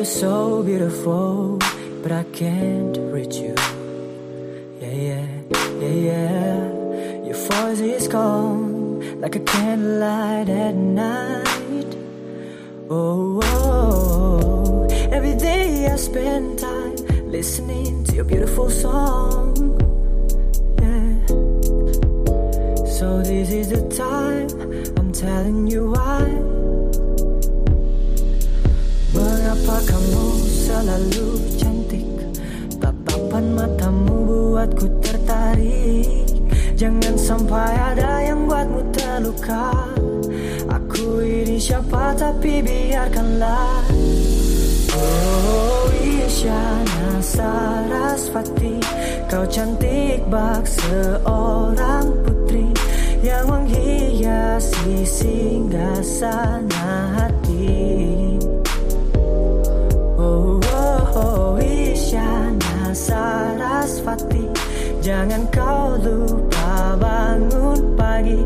you're so beautiful, but I can't reach you. Yeah, yeah, yeah, yeah. Your voice is gone like a candlelight at night. Oh, oh, every day I spend time listening to your beautiful song. Yeah. So this is the time I'm telling you why. Kamu selalu cantik. Tatapan matamu buatku tertarik. Jangan sampai ada yang buatmu terluka. Aku ini siapa tapi biarkanlah. Oh Isyana Sarasvati Kau cantik bak seorang putri Yang menghiasi singgah sana hati Sarasvati Jangan kau lupa bangun pagi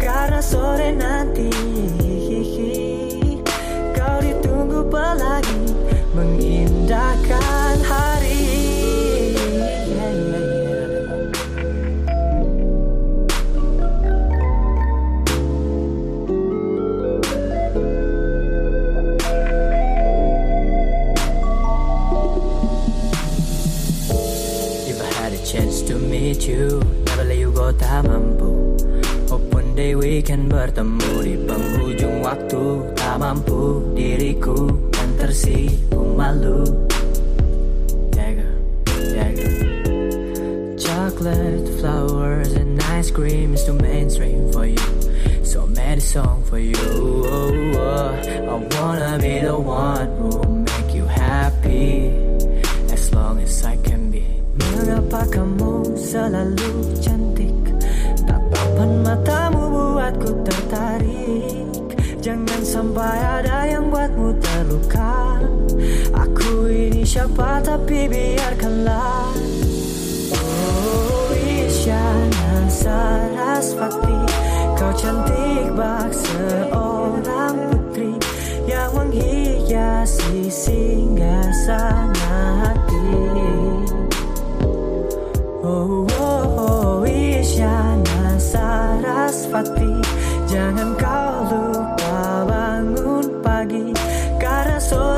Karena sore nanti meet you Never let you go tak mampu. Open day we can bertemu Di penghujung waktu. Tak mampu diriku Dan tersipu malu. Chocolate, flowers and ice cream is too mainstream for you. So I made a song for you. Oh, oh. I wanna be the one who make you happy. As long as I can be. Mengapa kamu selalu cantik. Tatapan matamu buatku tertarik. Jangan sampai ada yang buatmu terluka. Aku ini siapa tapi biarkanlah. Oh Isyana Sarasvati Kau cantik bak seorang putri Yang menghiasi singgah sana hati Sarjana Sarasvati. Jangan kau lupa bangun pagi. Karena sore